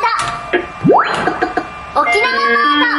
ード沖縄モー